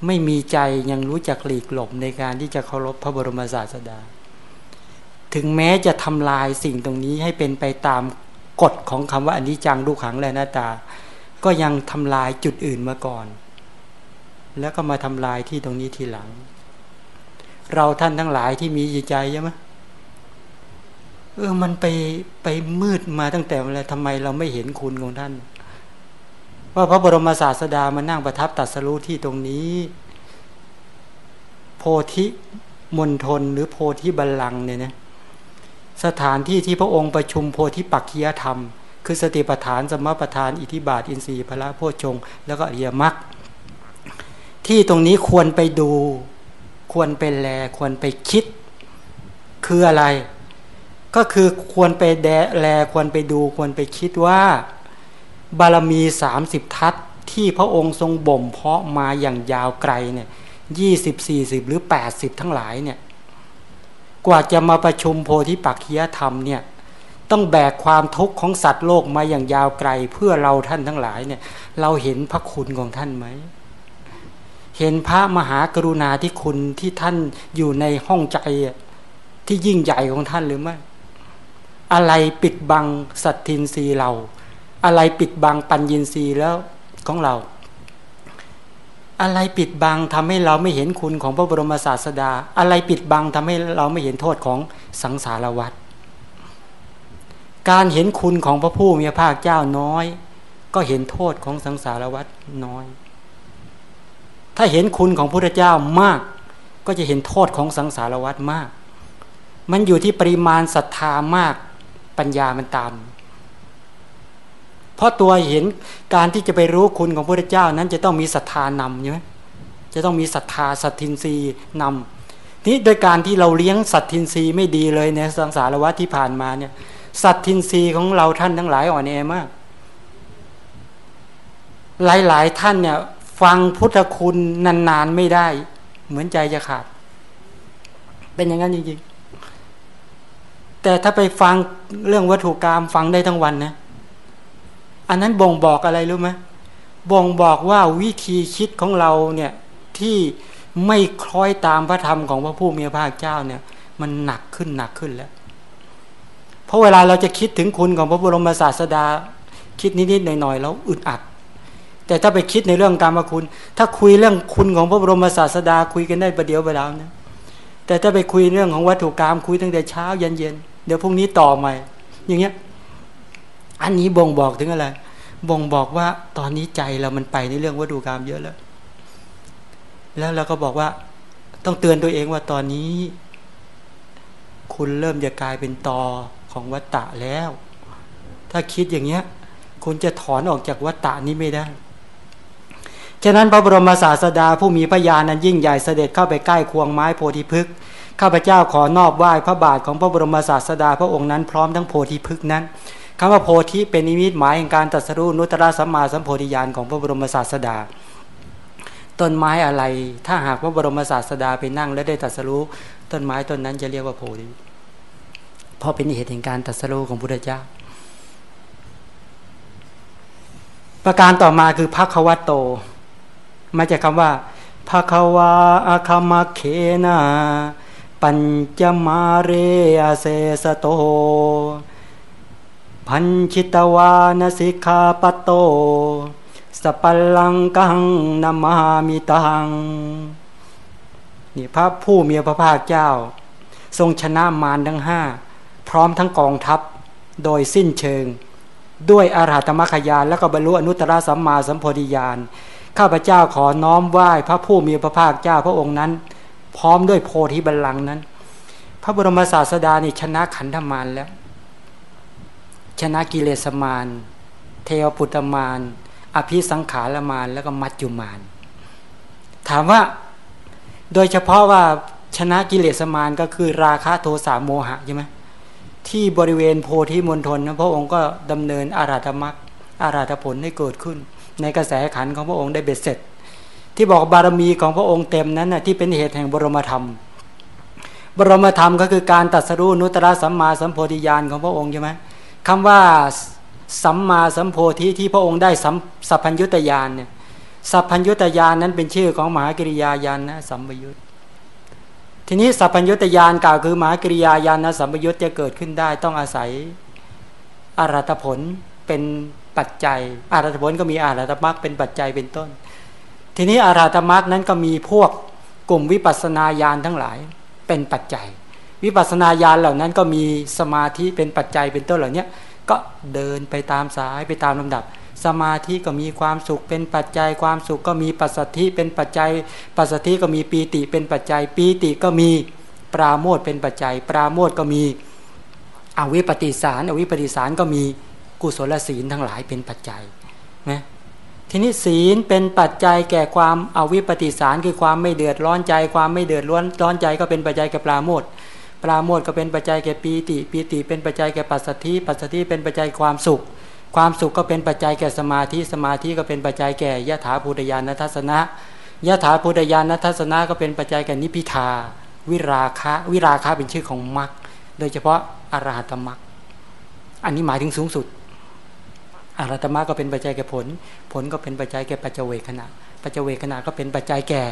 ไม่มีใจยังรู้จักหลีกหลบในการที่จะเคารพพระบรมศาสดา ถึงแม้จะทำลายสิ่งตรงนี้ให้เป็นไปตามกฎของคำว่าอนิจจังดูขังและหน้าตา ก็ยังทำลายจุดอื่นมาก่อน แล้วก็มาทำลายที่ตรงนี้ทีหลัง เราท่านทั้งหลายที่มีใจใช่ไหมเออมันไปไปมืดมาตั้งแต่เวลาทำไมเราไม่เห็นคุณของท่าน ว่าพระบรมศาสดามานั่งประทับตัดสรู้ที่ตรงนี้ โพธิมณฑลหรือโพธิบัลลังเนี่ยนะสถานที่ที่พระองค์ประชุมโพธิปักขียธรรม คือสติปัฏฐานสมปัฏฐาน อิทิบาท อินทรีย์พระโพชง แล้วก็อริยมรรคที่ตรงนี้ควรไปดู ควรไปแล ควรไปคิด คืออะไร ก็คือควรไปแดแลควรไปดู ควรไปคิดว่า บารมีสามสิบทัศที่พระองค์ทรงบ่มเพาะมาอย่างยาวไกลเนี่ยยี่สิบสี่สิบหรือแปดสิบทั้งหลายเนี่ยกว่าจะมาประชุมโพธิปักขียธรรมเนี่ยต้องแบกความทุกข์ของสัตว์โลกมาอย่างยาวไกลเพื่อเราท่านทั้งหลายเนี่ยเราเห็นพระคุณของท่านไหม เห็นพระมหากรุณาธิคุณที่ท่านอยู่ในห้องใจที่ยิ่งใหญ่ของท่านหรือไม่อะไรปิดบังสัตทินรีเรา อะไรปิดบังปัญญินรีแล้วของเรา อะไรปิดบังทำให้เราไม่เห็นคุณของพระบรมศาสดา อะไรปิดบังทำให้เราไม่เห็นโทษของสังสารวัฏการเห็นคุณของพระผู้มีพระภาคเจ้าน้อย ก็เห็นโทษของสังสารวัฏน้อย ถ้าเห็นคุณของพระเจ้ามาก ก็จะเห็นโทษของสังสารวัฏมาก มันอยู่ที่ปริมาณศรัทธามากปัญญามันตาม ราะตัวเห็นการที่จะไปรู้คุณของพระเจ้านั้นจะต้องมีศรัทธานำใช่ไหมจะต้องมีศรัทธาสัตทินรีนำนี่โดยการที่เราเลี้ยงสัตทินรีไม่ดีเลยในสังสารวัฏที่ผ่านมาเนี่ยสัตทินรีของเราท่านทั้งหลายอ่อนแอมาก หลายๆท่านเนี่ยฟังพุทธคุณนานๆไม่ได้ เหมือนใจจะขาด เป็นอย่างนั้นจริงๆแต่ถ้าไปฟังเรื่องวัตถุกรรมฟังได้ทั้งวันนะ อันนั้นบ่งบอกอะไรรู้ไหมบ่งบอกว่าวิธีคิดของเราเนี่ยที่ไม่คล้อยตามพระธรรมของพระผู้มีพระภาคเจ้าเนี่ย มันหนักขึ้นหนักขึ้นแล้ว เพราะเวลาเราจะคิดถึงคุณของพระบรมศาสดา คิดนิดๆหน่อยๆแล้วอึดอัด แต่ถ้าไปคิดในเรื่องการมาคุณ ถ้าคุยเรื่องคุณของพระบรมศาสดาคุยกันได้ประเดี๋ยวไปแล้วนะแต่ถ้าไปคุยเรื่องของวัตถุกรรมคุยตั้งแต่เช้ายันเย็นเดี๋ยวพรุ่งนี้ต่อใหม่ อย่างเงี้ย อันนี้บ่งบอกถึงอะไร บ่งบอกว่าตอนนี้ใจเรามันไปในเรื่องวัตถุกรรมเยอะแล้ว แล้วเราก็บอกว่าต้องเตือนตัวเองว่าตอนนี้ คุณเริ่มจะกลายเป็นตอของวัตตะแล้ว ถ้าคิดอย่างเงี้ย คุณจะถอนออกจากวัตตะนี้ไม่ได้ฉะนั้นพระบรมศาสดาผู้มีพระญาณนั้นยิ่งใหญ่เสด็จเข้าไปใกล้ควงไม้โพธิพฤกษ์ข้าพเจ้าขอนอบไหว้พระบาทของพระบรมศาสดาพระองค์นั้นพร้อมทั้งโพธิพฤกษ์นั้น คำว่าโพธิเป็นนิมิตหมายแห่งการตัดสรุนุตตรสัมมาสัมโพธิญาณของพระบรมศาสดา ต้นไม้อะไร ถ้าหากว่าบรมศาสดาไปนั่งและได้ตัดสรุต้นไม้ต้นนั้นจะเรียกว่าโพธิเพราะเป็นเหตุแห่งการตัดสรุของพุทธเจ้า ประการต่อมาคือพระควโต มาจากคำว่าภควาอาคามาเคนาปัญจมาเรอเสสโต พันชิตวานสิกขาปโต สปัลลังกังนามามิตังนี่พระผู้มีพระภาคเจ้า ทรงชนะมารทั้งห้าพร้อมทั้งกองทัพโดยสิ้นเชิง ด้วยอาราธมขยานและก็บรรลุอนุตตรสัมมาสัมโพธิญาณข้าพเจ้าขอน้อมไหว้พระผู้มีพระภาคเจ้าพระองค์นั้น พร้อมด้วยโพธิบัลลังก์นั้น พระบรมศาสดานี่ชนะขันธมารแล้ว ชนะกิเลสมารเทวปุตตมารอภิสังขารมารแล้วก็มัจจุมารถามว่าโดยเฉพาะว่าชนะกิเลสมารก็คือราคะโทสะโมหะใช่ไหมที่บริเวณโพธิมณฑลนะพระองค์ก็ดำเนินอาราธมรรคอาราธผลให้เกิดขึ้น ในกระแสขันของพระองค์ได้เบ็ดเสร็จ ที่บอกบารมีของพระองค์เต็มนั้นนะที่เป็นเหตุแห่งบรมธรรม บรมธรรมก็คือการตัดสรู้นุตตรสัมมาสัมโพธิญาณของพระองค์ใช่ไหม คำว่าสัมมาสัมโพธิที่พระองค์ได้สัพพัญญุตญาณเนี่ยสัพพัญญุตญาณนั้นเป็นชื่อของมหากิริยาญาณนะสัมปยุตทีนี้สัพพัญญุตญาณกล่าวคือมหากิริยาญาณนะสัมปยุตจะเกิดขึ้นได้ต้องอาศัยอารัตผลเป็นปัจจัย อารัตผลก็มีอารัตมรรคเป็นปัจจัยเป็นต้น ทีนี้อาราธมรรคนั้นก็มีพวกกลุ่มวิปัสนาญาณทั้งหลายเป็นปัจจัย วิปัสนาญาณเหล่านั้นก็มีสมาธิเป็นปัจจัยเป็นต้นเหล่านี้ก็เดินไปตามสายไปตามลำดับ สมาธิก็มีความสุขเป็นปัจจัยความสุขก็มีปัสสัทธิเป็นปัจจัย ปัสสัทธิก็มีปีติเป็นปัจจัย ปีติก็มีปราโมทเป็นปัจจัย ปราโมทก็มีอวิปปิสารอวิปปิสารก็มีกุศลศีลทั้งหลายเป็นปัจจัยนะทีนี้ศีลเป็นปัจจัยแก่ความอาวิปปิสารคือความไม่เดือดร้อนใจ ความไม่เดือดร้อนร้อนใจก็เป็นปัจจัยแก่ปราโมท ปราโมทก็เป็นปัจจัยแก่ปีติปีติ เป็นปัจจัยแก่ปัสสธิปัสสธิเป็นปัจจัยความสุข ความสุขก็เป็นปัจจัยแก่สมาธิสมาธิก็เป็นปัจจัยแก่ยถาภูตยานทัศนะยถาภูตยานทัศนะก็เป็นปัจจัยแก่นิพิทาวิราคะวิราคะเป็นชื่อของมรรคโดยเฉพาะอรหัตมรรคอันนี้หมายถึงสูงสุดอารัตมะก็เป็นปัจจัยแก่ผล ผลก็เป็นปัจจัยแก่ปัจเจเวขณะปัจเจเวขณะก็เป็นปัจจัยแก่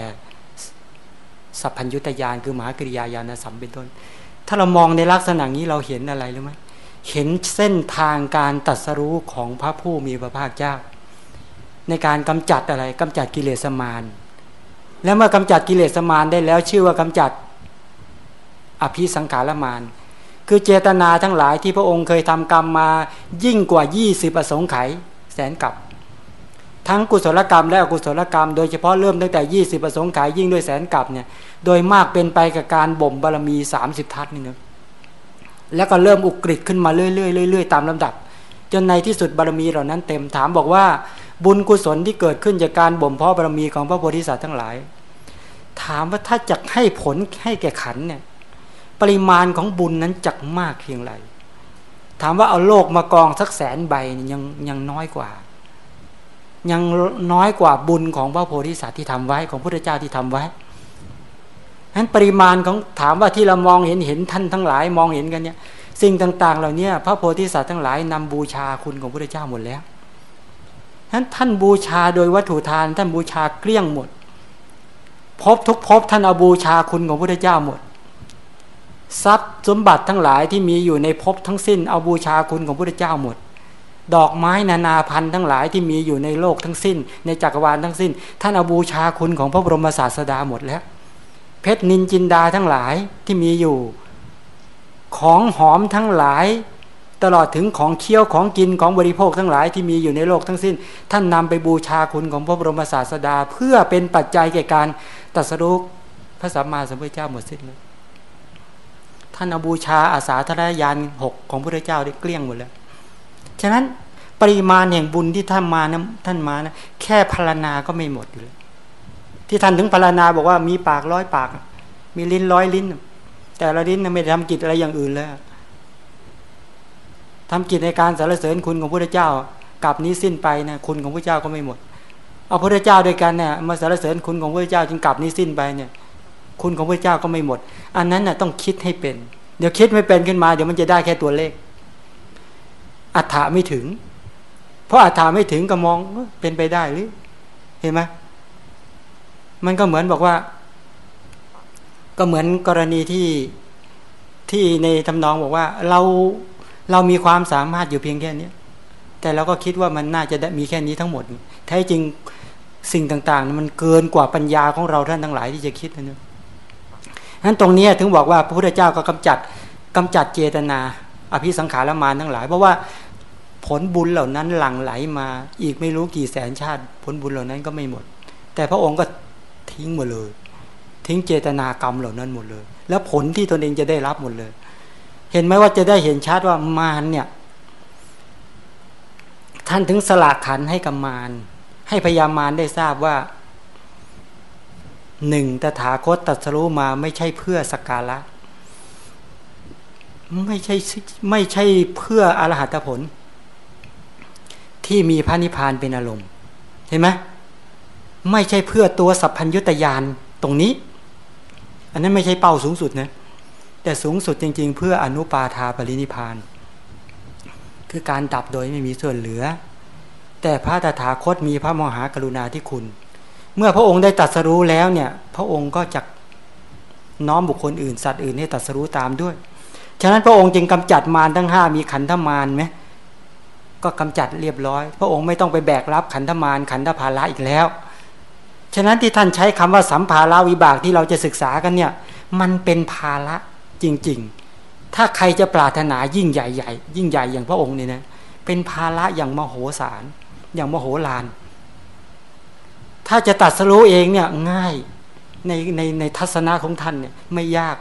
สัพพัญญุตยานคือมหากริยาญาณสัมเป็นต้น ถ้าเรามองในลักษณะนี้เราเห็นอะไรหรือไหมเห็นเส้นทางการตัดสรู้ของพระผู้มีพระภาคเจ้า ในการกำจัดอะไรกำจัดกิเลสมารแล้วเมื่อกำจัดกิเลสมารได้แล้วชื่อว่ากำจัดอภิสังขารมารคือเจตนาทั้งหลายที่พระองค์เคยทำกรรมมายิ่งกว่า 20ประสงค์ไข แสนกับ ทั้งกุศลกรรมและอกุศลกรรม โดยเฉพาะเริ่มตั้งแต่ 20 ประสงค์ไขยิ่งด้วยแสนกับเนี่ยโดยมากเป็นไปกับการบ่มบารมี 30 ทัศนี่นะแล้วก็เริ่มอุกฤษขึ้นมาเรื่อยๆเรื่อยๆตามลำดับ จนในที่สุดบารมีเหล่านั้นเต็มถามบอกว่า บุญกุศลที่เกิดขึ้นจากการบ่มเพาะบารมีของพระโพธิสัตว์ทั้งหลาย ถามว่าถ้าจะให้ผลให้แก่ขันเนี่ยปริมาณของบุญนั้นจักมากเพียงไรถามว่าเอาโลกมากองสักแสนใบยังยังน้อยกว่า ยังน้อยกว่าบุญของพระโพธิสัตว์ที่ทำไว้ของพระพุทธเจ้าที่ทำไว้ฉะนั้นปริมาณของถามว่าที่เรามองเห็นเห็นท่านทั้งหลายมองเห็นกันเนี่ยสิ่งต่าง ๆ เหล่านี้พระโพธิสัตว์ทั้งหลายนำบูชาคุณของพระพุทธเจ้าหมดแล้วฉะนั้นท่านบูชาโดยวัตถุทาน ท่านบูชาเกลี้ยงหมดพบทุกพบท่านอาบูชาคุณของพระเจ้าหมดทรัพย์สมบัติทั้งหลายที่มีอยู่ในภพทั้งสิ้นเอาบูชาคุณของพระพุทธเจ้าหมด ดอกไม้นานาพันธุ์ทั้งหลายที่มีอยู่ในโลกทั้งสิ้น ในจักรวาลทั้งสิ้น ท่านเอาบูชาคุณของพระบรมศาสดาหมดแล้ว เพชรนินจินดาทั้งหลายที่มีอยู่ ของหอมทั้งหลาย ตลอดถึงของเคี้ยวของกินของบริโภคทั้งหลายที่มีอยู่ในโลกทั้งสิ้น ท่านนำไปบูชาคุณของพระบรมศาสดา เพื่อเป็นปัจจัยแก่การตัดสรุปพระสัมมาสัมพุทธเจ้าหมดสิ้นเลยท่านอบูชาอาสาธนญาณหกของพระเจ้าได้เกลี้ยงหมดแล้ว ฉะนั้นปริมาณแห่งบุญที่ท่านมานะท่านมานะแค่พารนาก็ไม่หมดอยู่เลยที่ท่านถึงพารนาบอกว่ามีปากร้อยปาก มีลิ้นร้อยลิ้น แต่ละลิ้นไม่ได้ทำกิจอะไรอย่างอื่นเลยทำกิจในการสรรเสริญคุณของพระเจ้ากับนี้สิ้นไปนะคุณของพระเจ้าก็ไม่หมด เอาพระเจ้าด้วยกันเนี่ยมาสรรเสริญคุณของพระเจ้าจึงกับนี้สิ้นไปเนี่ย คุณของพระเจ้าก็ไม่หมด อันนั้นน่ะต้องคิดให้เป็น เดี๋ยวคิดไม่เป็นขึ้นมา เดี๋ยวมันจะได้แค่ตัวเลข อัฏฐาไม่ถึง เพราะอัฏฐาไม่ถึงก็มองเป็นไปได้หรือ เห็นไหมมันก็เหมือนบอกว่า ก็เหมือนกรณีที่ที่ในทำนองบอกว่า เราเรามีความสามารถอยู่เพียงแค่นี้แต่เราก็คิดว่ามันน่าจะมีแค่นี้ทั้งหมด แท้จริงสิ่งต่างๆ มันเกินกว่าปัญญาของเราท่านทั้งหลายที่จะคิดนะเนี่ยนั้นตรงนี้ถึงบอกว่าพระพุทธเจ้าก็กำจัดกำจัดเจตนา อภิสังขารมานทั้งหลาย เพราะว่าผลบุญเหล่านั้นหลั่งไหลมา อีกไม่รู้กี่แสนชาติ ผลบุญเหล่านั้นก็ไม่หมด แต่พระองค์ก็ทิ้งหมดเลย ทิ้งเจตนากรรมเหล่านั้นหมดเลย แล้วผลที่ตนเองจะได้รับหมดเลย เห็นไหมว่าจะได้เห็นชัดว่ามารเนี่ย ท่านถึงสละขันให้กับมารให้พยามารได้ทราบว่าหนึ่งตถาคตตัดสรู้มาไม่ใช่เพื่อสกการะ ไม่ใช่ไม่ใช่เพื่ออรหัตผล ที่มีพระนิพพานเป็นอารมณ์ เห็นไหมไม่ใช่เพื่อตัวสัพพัญญุตยานตรงนี้ อันนั้นไม่ใช่เป้าสูงสุดนะแต่สูงสุดจริง ๆ เพื่ออนุปาทาปรินิพาน คือการดับโดยไม่มีส่วนเหลือ แต่พระตถาคตมีพระมหากรุณาธิคุณ เมื่อพระองค์ได้ตัดสรู้แล้วเนี่ย พระองค์ก็จะน้อมบุคคลอื่นสัตว์อื่นให้ตัดสรู้ตามด้วย ฉะนั้นพระองค์จึงกำจัดมารทั้งห้ามีขันธมารไหมก็กำจัดเรียบร้อย พระองค์ไม่ต้องไปแบกรับขันธมารขันธภาระอีกแล้ว ฉะนั้นที่ท่านใช้คำว่าสัมภาระวิบากที่เราจะศึกษากันเนี่ย มันเป็นภาระจริง ๆ ถ้าใครจะปรารถนายิ่งใหญ่ใหญ่ยิ่งใหญ่อย่างพระองค์เนี่นะเป็นภาระอย่างมโหสาร อย่างมโหฬารถ้าจะตัดสรู้เองเนี่ยง่ายในในในทัศนะของท่านเนี่ยไม่ยาก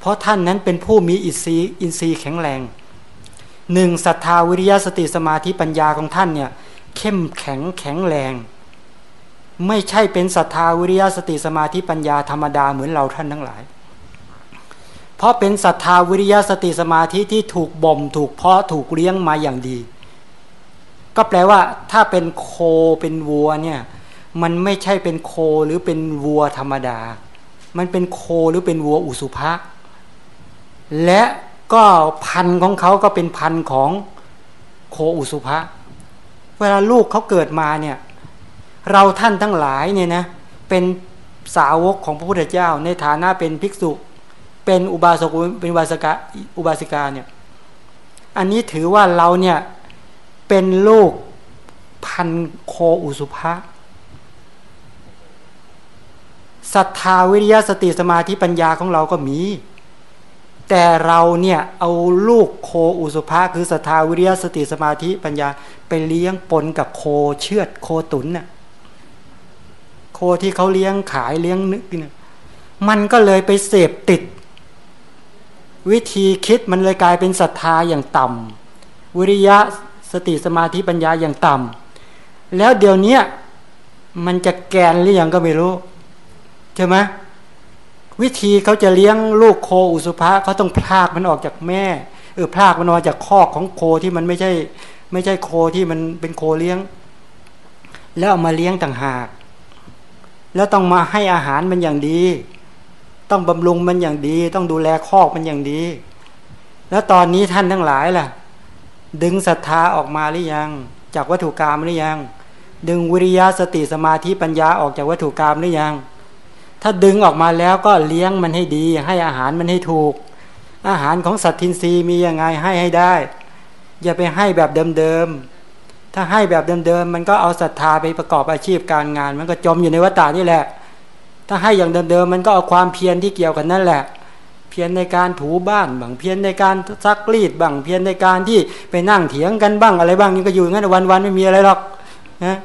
เพราะท่านนั้นเป็นผู้มีอินทรีย์อินทรีย์แข็งแรงหนึ่งศรัทธาวิริยะสติสมาธิปัญญาของท่านเนี่ยเข้มแข็งแข็งแรง ไม่ใช่เป็นศรัทธาวิริยะสติสมาธิปัญญาธรรมดาเหมือนเราท่านทั้งหลาย เพราะเป็นศรัทธาวิริยะสติสมาธิที่ถูกบ่ม ถูกเพาะถูกเลี้ยงมาอย่างดี ก็แปลว่า ถ้าเป็นโคเป็นวัวเนี่ยมันไม่ใช่เป็นโคหรือเป็นวัวธรรมดา มันเป็นโคหรือเป็นวัวอุสุภะ และก็พันของเขาก็เป็นพันของโคอุสุภะเวลาลูกเขาเกิดมาเนี่ย เราท่านทั้งหลายเนี่ยนะเป็นสาวกของพระพุทธเจ้า ในฐานะเป็นภิกษุ เป็นอุบาสกเป็นอุบาสกาอุบาสิกาเนี่ยอันนี้ถือว่าเราเนี่ยเป็นลูกพันโคอุสุภะศรัทธาวิริยะสติสมาธิปัญญาของเราก็มี แต่เราเนี่ยเอาลูกโคอุสุภะคือศรัทธาวิริยสติสมาธิปัญญาไปเลี้ยงปนกับโคเชือดโคตุนน่ะโคที่เขาเลี้ยงขายเลี้ยงนึกเนี่ยมันก็เลยไปเสพติด วิธีคิดมันเลยกลายเป็นศรัทธาอย่างต่ำวิริยะสติสมาธิปัญญาอย่างต่ำแล้วเดี๋ยวนี้มันจะแกนหรือยังก็ไม่รู้ใช่ไหม วิธีเขาจะเลี้ยงลูกโคอุสุภะเขาต้องพากมันออกจากแม่เออพากมันออกจากคอกของโคที่มันไม่ใช่ ไม่ใช่โคที่มันเป็นโคเลี้ยง แล้วเอามาเลี้ยงต่างหาก แล้วต้องมาให้อาหารมันอย่างดี ต้องบำรุงมันอย่างดี ต้องดูแลคอกมันอย่างดี แล้วตอนนี้ท่านทั้งหลายล่ะ ดึงศรัทธาออกมาหรือยัง จากวัตถุกรรมหรือยัง ดึงวิริยะสติสมาธิปัญญาออกจากวัตถุกรรมหรือยัง ถ้าดึงออกมาแล้วก็เลี้ยงมันให้ดี ให้อาหารมันให้ถูก อาหารของสัตว์ทินรีมียังไงให้ให้ได้ อย่าไปให้แบบเดิมๆ ถ้าให้แบบเดิมๆ มันก็เอาศรัทธาไปประกอบอาชีพการงาน มันก็จมอยู่ในวัฏฏานี่แหละ ถ้าให้อย่างเดิมๆ มันก็เอาความเพียรที่เกี่ยวกันนั่นแหละ เพียรในการถูบ้านบ้างเพียรในการซักรีดบ้างเพียรในการที่ไปนั่งเถียงกันบ้างอะไรบ้างนี่ก็อยู่งั้นวันๆไม่มีอะไรหรอกนะ